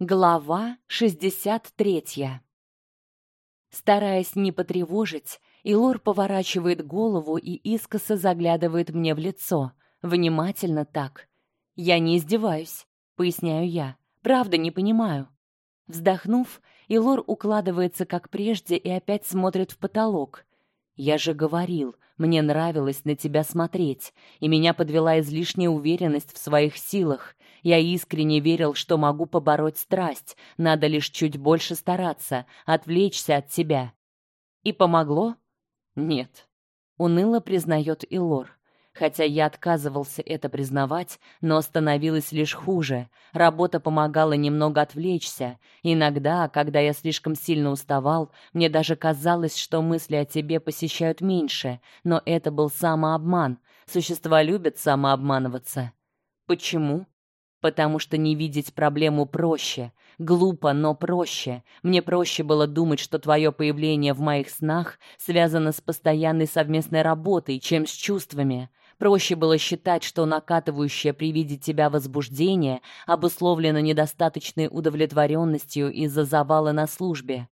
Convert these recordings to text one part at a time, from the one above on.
Глава 63. Стараясь не потревожить, Илор поворачивает голову и искоса заглядывает мне в лицо, внимательно так. Я не издеваюсь, поясняю я. Правда не понимаю. Вздохнув, Илор укладывается как прежде и опять смотрит в потолок. Я же говорил, мне нравилось на тебя смотреть, и меня подвела излишняя уверенность в своих силах. Я искренне верил, что могу побороть страсть, надо лишь чуть больше стараться, отвлечься от себя. И помогло? Нет. Уныло признает Илор. Хотя я отказывался это признавать, но становилось лишь хуже. Работа помогала немного отвлечься. Иногда, когда я слишком сильно уставал, мне даже казалось, что мысли о тебе посещают меньше, но это был самообман. Существа любят самообманываться. Почему? Потому что не видеть проблему проще. Глупо, но проще. Мне проще было думать, что твое появление в моих снах связано с постоянной совместной работой, чем с чувствами. Проще было считать, что накатывающее при виде тебя возбуждение обусловлено недостаточной удовлетворенностью из-за завала на службе.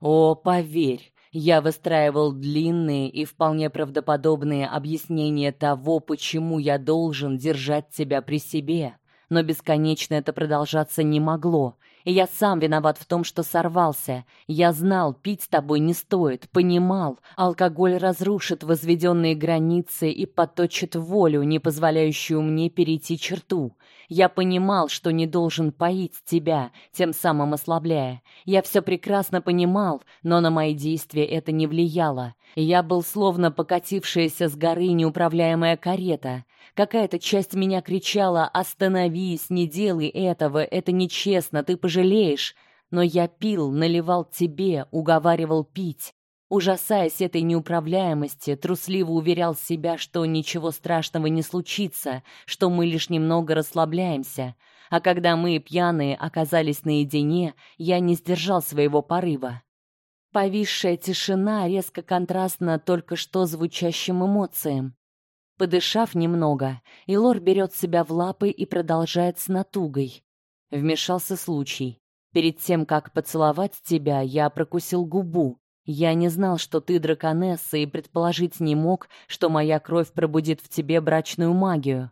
О, поверь, я выстраивал длинные и вполне правдоподобные объяснения того, почему я должен держать тебя при себе но бесконечно это продолжаться не могло. И я сам виноват в том, что сорвался. Я знал, пить с тобой не стоит, понимал, алкоголь разрушит возведенные границы и поточит волю, не позволяющую мне перейти черту. Я понимал, что не должен поить тебя, тем самым ослабляя. Я все прекрасно понимал, но на мои действия это не влияло. Я был словно покатившаяся с горы неуправляемая карета. Какая-то часть меня кричала: "Остановись, не делай этого, это нечестно, ты пожалеешь". Но я пил, наливал тебе, уговаривал пить. Ужасаясь этой неуправляемости, трусливо уверял себя, что ничего страшного не случится, что мы лишь немного расслабляемся. А когда мы пьяные оказались наедине, я не сдержал своего порыва. Повисшая тишина резко контрастна только что звучащим эмоциям. Подышав немного, Илор берет себя в лапы и продолжает с натугой. Вмешался случай. Перед тем, как поцеловать тебя, я прокусил губу, я не знал, что ты драконесса, и предположить не мог, что моя кровь пробудит в тебе брачную магию.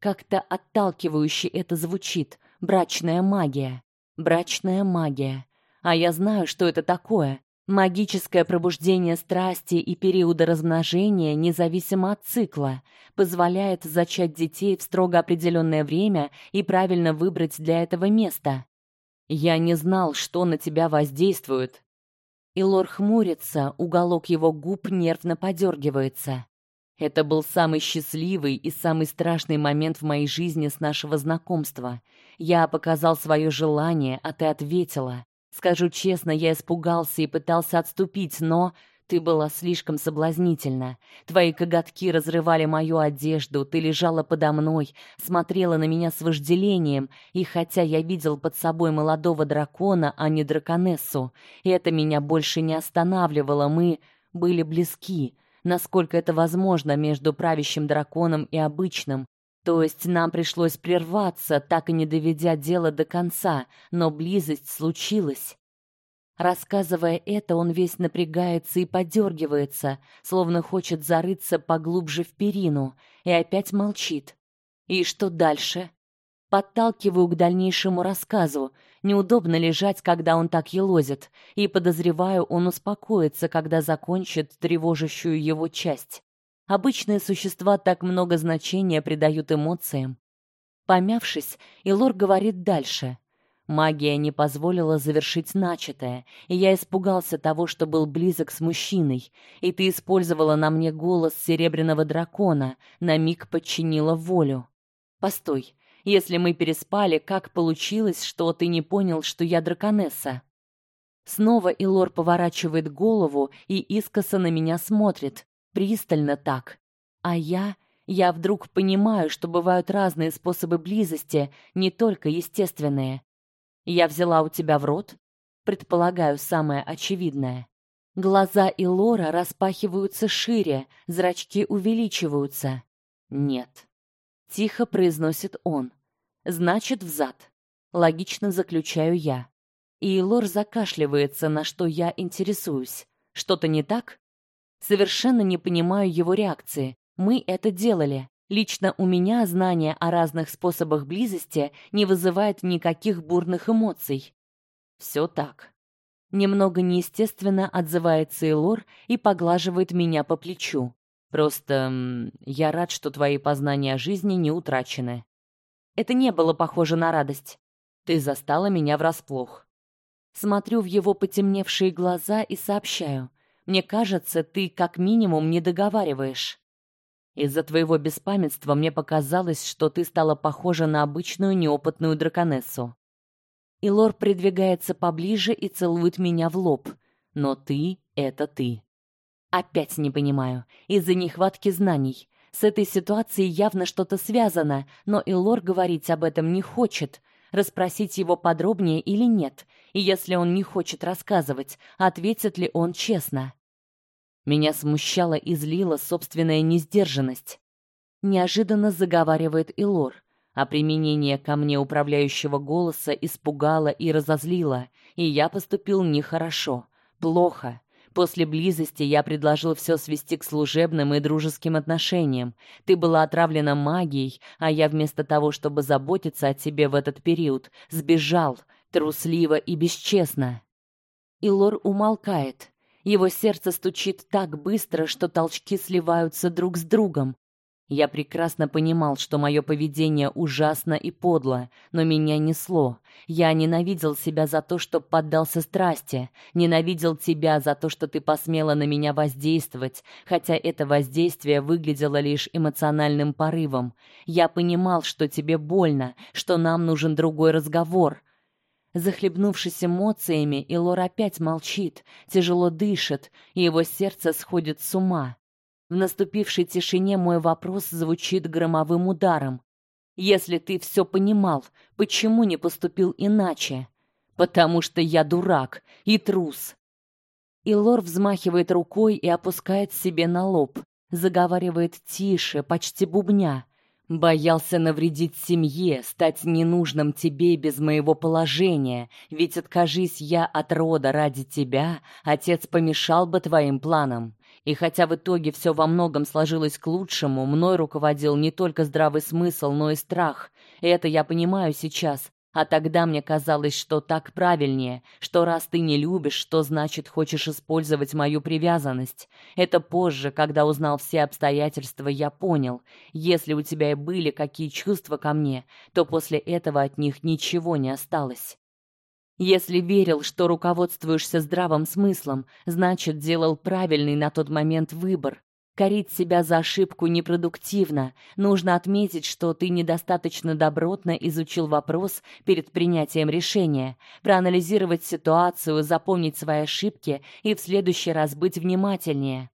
Как-то отталкивающе это звучит. Брачная магия. Брачная магия. А я знаю, что это такое. Магическое пробуждение страсти и периода размножения, независимо от цикла, позволяет зачать детей в строго определенное время и правильно выбрать для этого место. Я не знал, что на тебя воздействует, Илор хмурится, уголок его губ нервно подергивается. Это был самый счастливый и самый страшный момент в моей жизни с нашего знакомства. Я показал свое желание, а ты ответила. Скажу честно, я испугался и пытался отступить, но ты была слишком соблазнительна. Твои коготки разрывали мою одежду, ты лежала подо мной, смотрела на меня с вожделением, и хотя я видел под собой молодого дракона, а не драконессу, это меня больше не останавливало. Мы были близки, насколько это возможно между правящим драконом и обычным. То есть нам пришлось прерваться, так и не доведя дело до конца, но близость случилась. Рассказывая это, он весь напрягается и подергивается, словно хочет зарыться поглубже в перину, и опять молчит. И что дальше? Подталкиваю к дальнейшему рассказу. Неудобно лежать, когда он так елозит, и подозреваю, он успокоится, когда закончит тревожащую его часть. Обычные существа так много значения придают эмоциям. Помявшись, Илор говорит дальше. Магия не позволила завершить начатое, и я испугался того, что был близок с мужчиной, и ты использовала на мне голос серебряного дракона, на миг подчинила волю. Постой, если мы переспали, как получилось, что ты не понял, что я драконесса? Снова Илор поворачивает голову и искоса на меня смотрит, пристально так. А я я вдруг понимаю, что бывают разные способы близости, не только естественные. Я взяла у тебя в рот, предполагаю, самое очевидное. Глаза Илора распахиваются шире, зрачки увеличиваются. Нет. Тихо произносит он. Значит, взад. Логично заключаю я. И Лор закашливается, на что я интересуюсь. Что-то не так? Совершенно не понимаю его реакции. Мы это делали. Лично у меня знание о разных способах близости не вызывает никаких бурных эмоций. Все так. Немного неестественно отзывается Элор и поглаживает меня по плечу. Просто я рад, что твои познания о жизни не утрачены. Это не было похоже на радость. Ты застала меня врасплох. Смотрю в его потемневшие глаза и сообщаю: "Мне кажется, ты как минимум не договариваешь. Из-за твоего беспамятства мне показалось, что ты стала похожа на обычную неопытную драконессу. И Лор придвигается поближе и целует меня в лоб. Но ты это ты. Опять не понимаю. Из-за нехватки знаний. С этой ситуацией явно что-то связано, но Илор говорить об этом не хочет. Расспросить его подробнее или нет? И если он не хочет рассказывать, ответит ли он честно? Меня смущала и злила собственная несдержанность. Неожиданно заговаривает Илор, а применение ко мне управляющего голоса испугало и разозлило, и я поступил нехорошо, плохо. После близости я предложил все свести к служебным и дружеским отношениям. Ты была отравлена магией, а я вместо того, чтобы заботиться о тебе в этот период, сбежал, трусливо и бесчестно. Илор умолкает, его сердце стучит так быстро, что толчки сливаются друг с другом. Я прекрасно понимал, что мое поведение ужасно и подло, но меня несло. Я ненавидел себя за то, что поддался страсти, ненавидел тебя за то, что ты посмела на меня воздействовать, хотя это воздействие выглядело лишь эмоциональным порывом. Я понимал, что тебе больно, что нам нужен другой разговор. Захлебнувшись эмоциями, Илор опять молчит, тяжело дышит, и его сердце сходит с ума. В наступившей тишине мой вопрос звучит громовым ударом. Если ты все понимал, почему не поступил иначе? Потому что я дурак и трус. Илор взмахивает рукой и опускает себе на лоб, заговаривает тише, почти бубня. Боялся навредить семье, стать ненужным тебе без моего положения, ведь откажись я от рода ради тебя, отец помешал бы твоим планам. И хотя в итоге все во многом сложилось к лучшему, мной руководил не только здравый смысл, но и страх. И это я понимаю сейчас, а тогда мне казалось, что так правильнее, что раз ты не любишь, что значит хочешь использовать мою привязанность. Это позже, когда узнал все обстоятельства, я понял. Если у тебя и были какие чувства ко мне, то после этого от них ничего не осталось. Если верил, что руководствуешься здравым смыслом, значит, делал правильный на тот момент выбор. Корить себя за ошибку непродуктивно. Нужно отметить, что ты недостаточно добротно изучил вопрос перед принятием решения, проанализировать ситуацию, запомнить свои ошибки и в следующий раз быть внимательнее.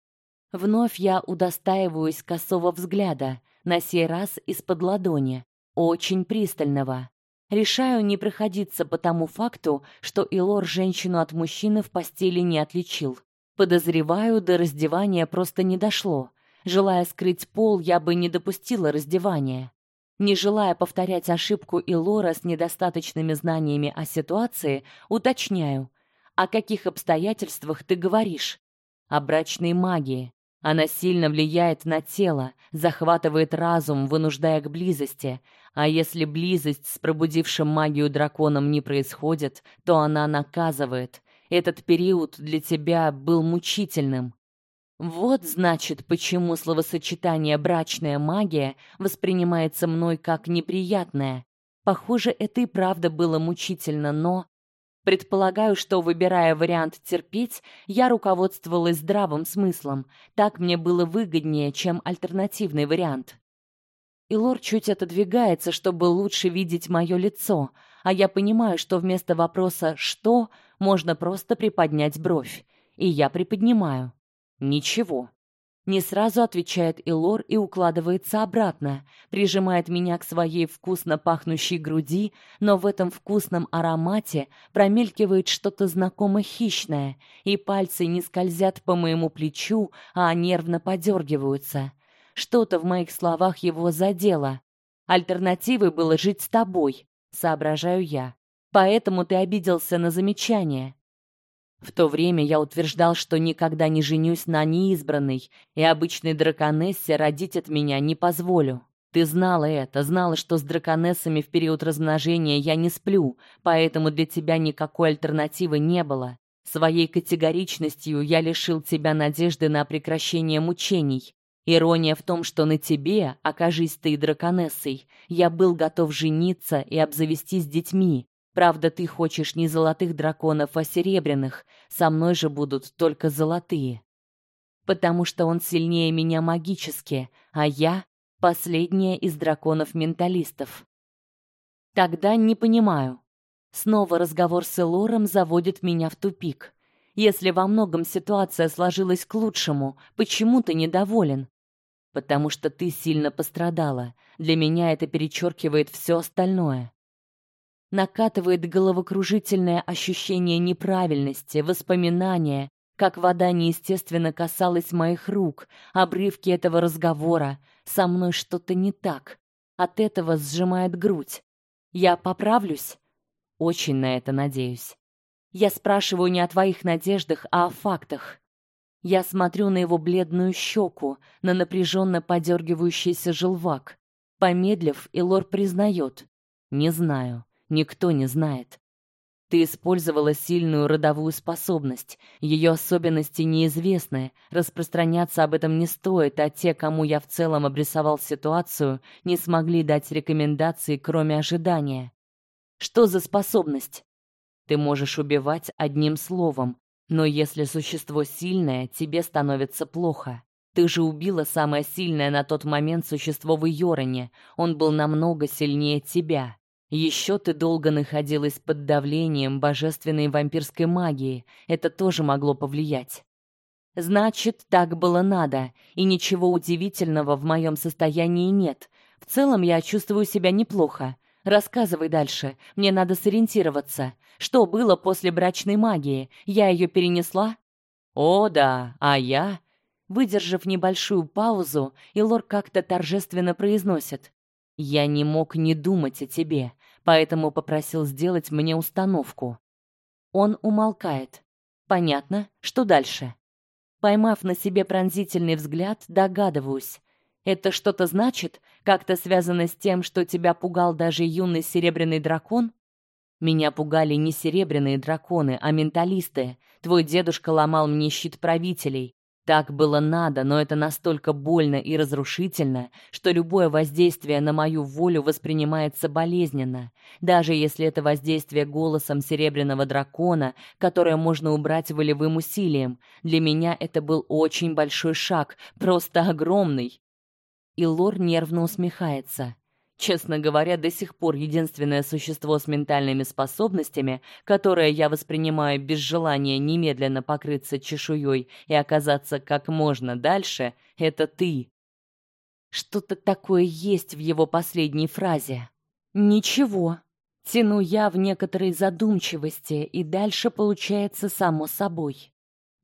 Вновь я удостаиваюсь косого взгляда, на сей раз из-под ладони, очень пристального. Решаю не проходиться по тому факту, что Илор женщину от мужчины в постели не отличил. Подозреваю, до раздевания просто не дошло. Желая скрыть пол, я бы не допустила раздевания. Не желая повторять ошибку Илора с недостаточными знаниями о ситуации, уточняю: о каких обстоятельствах ты говоришь? О брачной магии. Она сильно влияет на тело, захватывает разум, вынуждая к близости. А если близость с пробудившим магию драконом не происходит, то она наказывает. Этот период для тебя был мучительным. Вот значит, почему словосочетание брачная магия воспринимается мной как неприятное. Похоже, это и правда было мучительно, но предполагаю, что выбирая вариант терпеть, я руководствовалась здравым смыслом. Так мне было выгоднее, чем альтернативный вариант. Илор чуть отодвигается, чтобы лучше видеть мое лицо, а я понимаю, что вместо вопроса что можно просто приподнять бровь, и я приподнимаю. Ничего. Не сразу отвечает Илор и укладывается обратно, прижимает меня к своей вкусно пахнущей груди, но в этом вкусном аромате промелькивает что-то знакомо хищное, и пальцы не скользят по моему плечу, а нервно подергиваются. Что-то в моих словах его задело. Альтернативой было жить с тобой, соображаю я. Поэтому ты обиделся на замечание. В то время я утверждал, что никогда не женюсь на неизбранной, и обычной драконессе родить от меня не позволю. Ты знала это, знала, что с драконессами в период размножения я не сплю, поэтому для тебя никакой альтернативы не было. Своей категоричностью я лишил тебя надежды на прекращение мучений. Ирония в том, что на тебе, окажись ты драконессой, я был готов жениться и обзавестись детьми, Правда, ты хочешь не золотых драконов, а серебряных. Со мной же будут только золотые. Потому что он сильнее меня магически, а я последняя из драконов-менталистов. Тогда не понимаю. Снова разговор с Элором заводит меня в тупик. Если во многом ситуация сложилась к лучшему, почему ты недоволен? Потому что ты сильно пострадала. Для меня это перечеркивает все остальное накатывает головокружительное ощущение неправильности, воспоминания, как вода неестественно касалась моих рук, обрывки этого разговора. Со мной что-то не так. От этого сжимает грудь. Я поправлюсь? Очень на это надеюсь. Я спрашиваю не о твоих надеждах, а о фактах. Я смотрю на его бледную щеку, на напряженно подергивающийся желвак. Помедлив, Илор признает: "Не знаю никто не знает. Ты использовала сильную родовую способность. Ее особенности неизвестны, распространяться об этом не стоит, а те, кому я в целом обрисовал ситуацию, не смогли дать рекомендации, кроме ожидания. Что за способность? Ты можешь убивать одним словом, но если существо сильное, тебе становится плохо. Ты же убила самое сильное на тот момент существо в Йороне. Он был намного сильнее тебя. Еще ты долго находилась под давлением божественной вампирской магии. Это тоже могло повлиять. Значит, так было надо, и ничего удивительного в моем состоянии нет. В целом я чувствую себя неплохо. Рассказывай дальше. Мне надо сориентироваться. Что было после брачной магии? Я ее перенесла? О, да. А я, выдержав небольшую паузу, Илор как-то торжественно произносит: я не мог не думать о тебе, поэтому попросил сделать мне установку. Он умолкает. Понятно, что дальше? Поймав на себе пронзительный взгляд, догадываюсь. Это что-то значит, как-то связано с тем, что тебя пугал даже юный серебряный дракон? Меня пугали не серебряные драконы, а менталисты. Твой дедушка ломал мне щит правителей, так было надо, но это настолько больно и разрушительно, что любое воздействие на мою волю воспринимается болезненно, даже если это воздействие голосом серебряного дракона, которое можно убрать волевым усилием. Для меня это был очень большой шаг, просто огромный. И Лор нервно усмехается. Честно говоря, до сих пор единственное существо с ментальными способностями, которое я воспринимаю без желания немедленно покрыться чешуей и оказаться как можно дальше, это ты. Что-то такое есть в его последней фразе. Ничего. Тяну я в некоторой задумчивости, и дальше получается само собой.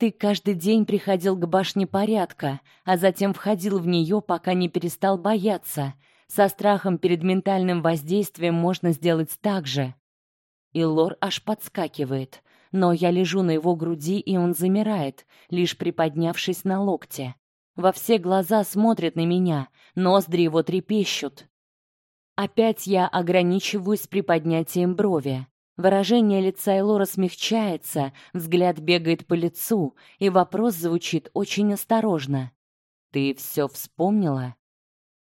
Ты каждый день приходил к башне порядка, а затем входил в нее, пока не перестал бояться — со страхом перед ментальным воздействием можно сделать так же. И Лор аж подскакивает, но я лежу на его груди, и он замирает, лишь приподнявшись на локте. Во все глаза смотрит на меня, ноздри его трепещут. Опять я ограничиваюсь приподнятием брови. Выражение лица Элора смягчается, взгляд бегает по лицу, и вопрос звучит очень осторожно. Ты все вспомнила?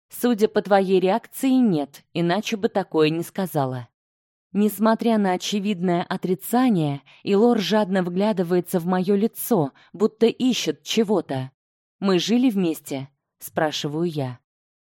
Судя по твоей реакции, нет, иначе бы такое не сказала. Несмотря на очевидное отрицание, Илор жадно вглядывается в мое лицо, будто ищет чего-то. Мы жили вместе, спрашиваю я.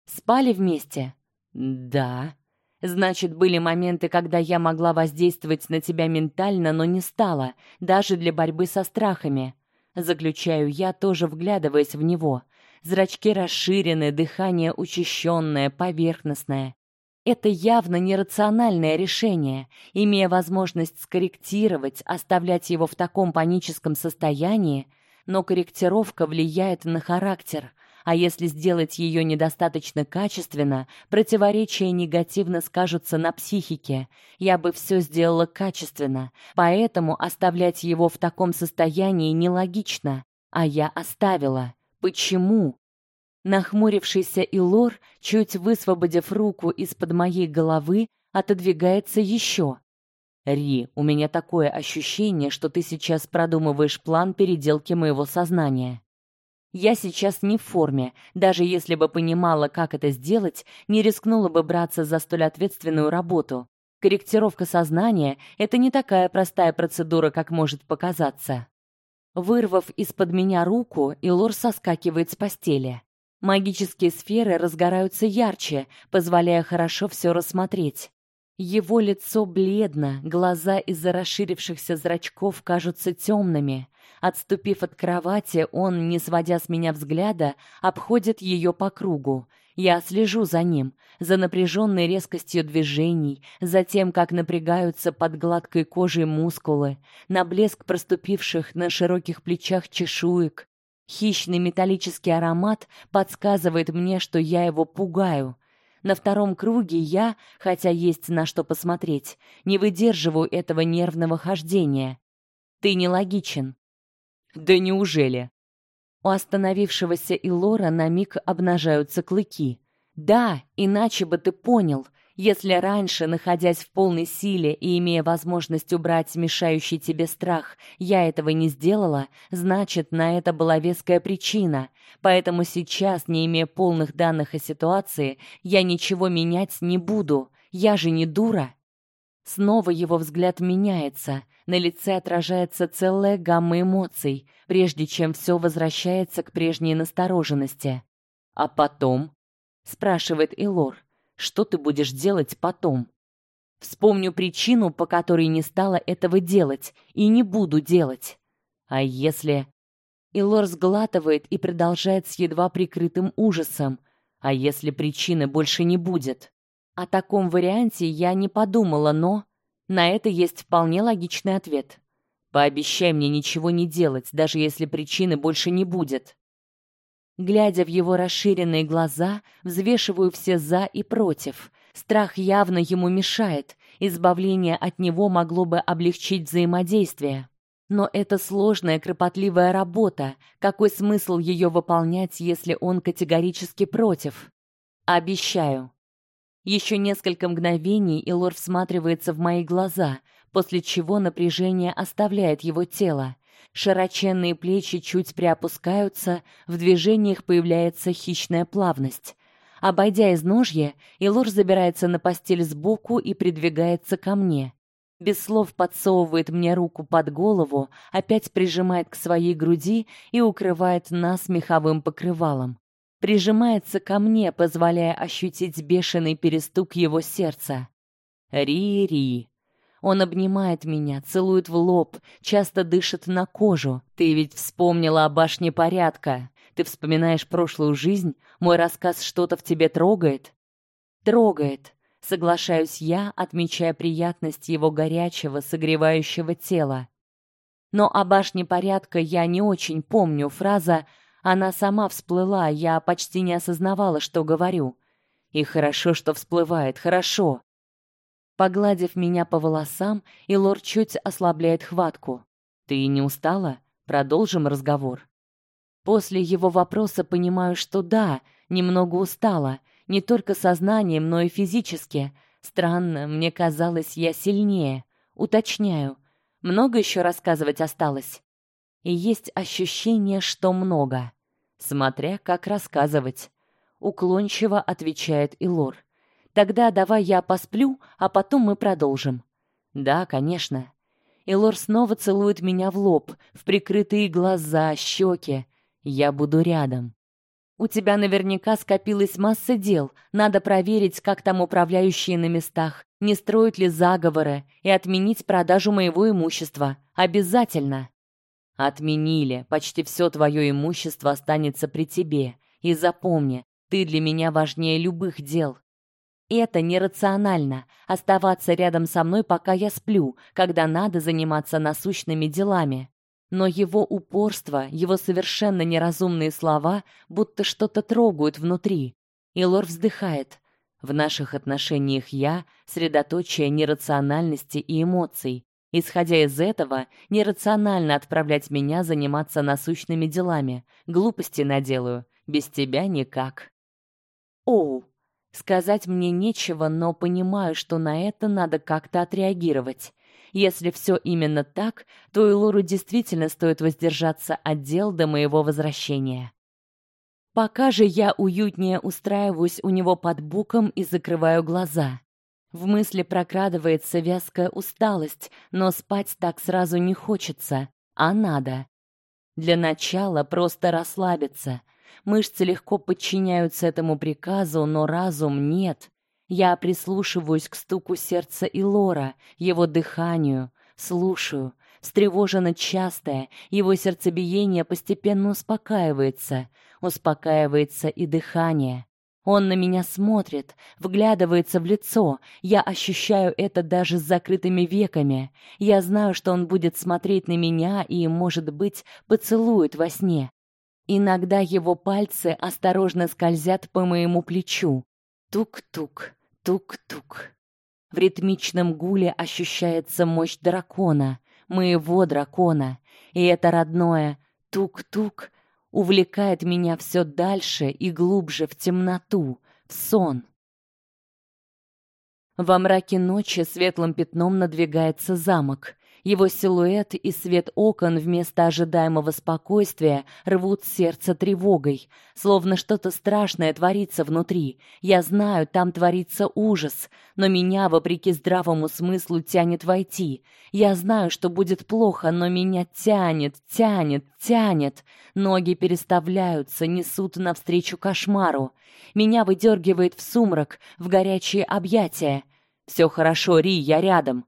Спали вместе? Да. Значит, были моменты, когда я могла воздействовать на тебя ментально, но не стала, даже для борьбы со страхами. Заключаю я, тоже вглядываясь в него. Зрачки расширены, дыхание учащенное, поверхностное. Это явно нерациональное решение, имея возможность скорректировать, оставлять его в таком паническом состоянии, но корректировка влияет на характер, А если сделать ее недостаточно качественно, противоречия негативно скажутся на психике. Я бы все сделала качественно, поэтому оставлять его в таком состоянии нелогично. А я оставила. Почему? Нахмурившийся Илор, чуть высвободив руку из-под моей головы, отодвигается еще. Ри, у меня такое ощущение, что ты сейчас продумываешь план переделки моего сознания. Я сейчас не в форме. Даже если бы понимала, как это сделать, не рискнула бы браться за столь ответственную работу. Корректировка сознания это не такая простая процедура, как может показаться. Вырвав из-под меня руку, Илор соскакивает с постели. Магические сферы разгораются ярче, позволяя хорошо все рассмотреть. Его лицо бледно, глаза из-за расширившихся зрачков кажутся темными. Отступив от кровати, он, не сводя с меня взгляда, обходит ее по кругу. Я слежу за ним, за напряженной резкостью движений, за тем, как напрягаются под гладкой кожей мускулы, на блеск проступивших на широких плечах чешуек. Хищный металлический аромат подсказывает мне, что я его пугаю. На втором круге я, хотя есть на что посмотреть, не выдерживаю этого нервного хождения. Ты нелогичен. Да неужели? У остановившегося Илора на миг обнажаются клыки. Да, иначе бы ты понял. Если раньше, находясь в полной силе и имея возможность убрать мешающий тебе страх, я этого не сделала, значит, на это была веская причина. Поэтому сейчас, не имея полных данных о ситуации, я ничего менять не буду. Я же не дура. Снова его взгляд меняется, на лице отражается целая гамма эмоций, прежде чем все возвращается к прежней настороженности. А потом, спрашивает Илор. Что ты будешь делать потом? Вспомню причину, по которой не стала этого делать, и не буду делать. А если Илор сглатывает и продолжает с едва прикрытым ужасом. А если причины больше не будет? О таком варианте я не подумала, но на это есть вполне логичный ответ. Пообещай мне ничего не делать, даже если причины больше не будет. Глядя в его расширенные глаза, взвешиваю все за и против. Страх явно ему мешает. Избавление от него могло бы облегчить взаимодействие. Но это сложная, кропотливая работа. Какой смысл ее выполнять, если он категорически против? Обещаю. Еще несколько мгновений и Лор всматривается в мои глаза, после чего напряжение оставляет его тело. Широченные плечи чуть приопускаются, в движениях появляется хищная плавность. Обойдя изножье, Илор забирается на постель сбоку и придвигается ко мне. Без слов подсовывает мне руку под голову, опять прижимает к своей груди и укрывает нас меховым покрывалом. Прижимается ко мне, позволяя ощутить бешеный перестук его сердца. Ри-ри. Он обнимает меня, целует в лоб, часто дышит на кожу. Ты ведь вспомнила о башне порядка. Ты вспоминаешь прошлую жизнь? Мой рассказ что-то в тебе трогает? Трогает. Соглашаюсь я, отмечая приятность его горячего, согревающего тела. Но о башне порядка я не очень помню. Фраза она сама всплыла, я почти не осознавала, что говорю. И хорошо, что всплывает, хорошо. Погладив меня по волосам, Илор чуть ослабляет хватку. Ты не устала? Продолжим разговор. После его вопроса понимаю, что да, немного устала, не только сознанием, но и физически. Странно, мне казалось, я сильнее. Уточняю. Много еще рассказывать осталось. И есть ощущение, что много. Смотря как рассказывать, уклончиво отвечает Илор. Тогда давай я посплю, а потом мы продолжим. Да, конечно. Илор снова целует меня в лоб, в прикрытые глаза, щеки. Я буду рядом. У тебя наверняка скопилась масса дел. Надо проверить, как там управляющие на местах, не строят ли заговоры и отменить продажу моего имущества. Обязательно. Отменили. Почти все твое имущество останется при тебе. И запомни, ты для меня важнее любых дел. Это нерационально оставаться рядом со мной, пока я сплю, когда надо заниматься насущными делами. Но его упорство, его совершенно неразумные слова будто что-то трогают внутри. И Лор вздыхает. В наших отношениях я средоточие нерациональности и эмоций. Исходя из этого, нерационально отправлять меня заниматься насущными делами. Глупости наделаю, без тебя никак. Оу, сказать мне нечего, но понимаю, что на это надо как-то отреагировать. Если все именно так, то и Лору действительно стоит воздержаться от дел до моего возвращения. Пока же я уютнее устраиваюсь у него под боком и закрываю глаза. В мысли прокрадывается вязкая усталость, но спать так сразу не хочется, а надо. Для начала просто расслабиться. Мышцы легко подчиняются этому приказу, но разум нет. Я прислушиваюсь к стуку сердца и Лора, его дыханию, слушаю. Встревоженно частое, его сердцебиение постепенно успокаивается, успокаивается и дыхание. Он на меня смотрит, вглядывается в лицо. Я ощущаю это даже с закрытыми веками. Я знаю, что он будет смотреть на меня и, может быть, поцелует во сне. Иногда его пальцы осторожно скользят по моему плечу. Тук-тук, тук-тук. В ритмичном гуле ощущается мощь дракона, моего дракона, и это родное тук-тук увлекает меня все дальше и глубже в темноту, в сон. Во мраке ночи светлым пятном надвигается замок. Его силуэт и свет окон вместо ожидаемого спокойствия рвут сердце тревогой, словно что-то страшное творится внутри. Я знаю, там творится ужас, но меня, вопреки здравому смыслу, тянет войти. Я знаю, что будет плохо, но меня тянет, тянет, тянет. Ноги переставляются, несут навстречу кошмару. Меня выдергивает в сумрак, в горячие объятия. Все хорошо, Ри, я рядом.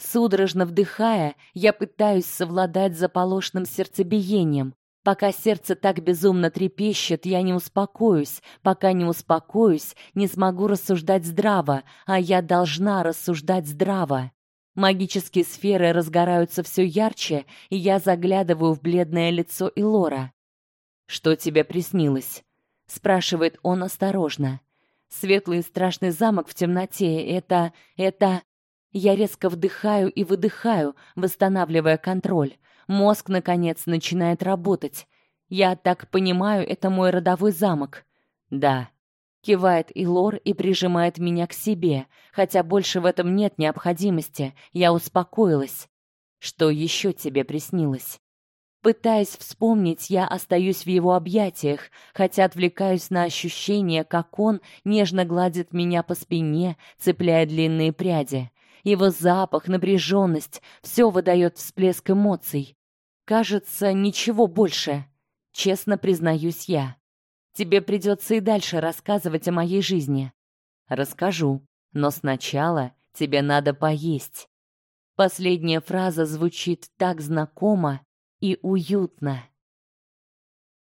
Судорожно вдыхая, я пытаюсь совладать с заполошным сердцебиением. Пока сердце так безумно трепещет, я не успокоюсь. Пока не успокоюсь, не смогу рассуждать здраво, а я должна рассуждать здраво. Магические сферы разгораются все ярче, и я заглядываю в бледное лицо Илора. Что тебе приснилось? спрашивает он осторожно. Светлый и страшный замок в темноте это это я резко вдыхаю и выдыхаю, восстанавливая контроль. Мозг наконец начинает работать. Я так понимаю, это мой родовой замок. Да. Кивает Илор и прижимает меня к себе, хотя больше в этом нет необходимости. Я успокоилась. Что еще тебе приснилось? Пытаясь вспомнить, я остаюсь в его объятиях, хотя отвлекаюсь на ощущение, как он нежно гладит меня по спине, цепляя длинные пряди. Его запах, напряженность — все выдает всплеск эмоций. Кажется, ничего больше. Честно признаюсь я. Тебе придется и дальше рассказывать о моей жизни. Расскажу, но сначала тебе надо поесть. Последняя фраза звучит так знакомо и уютно.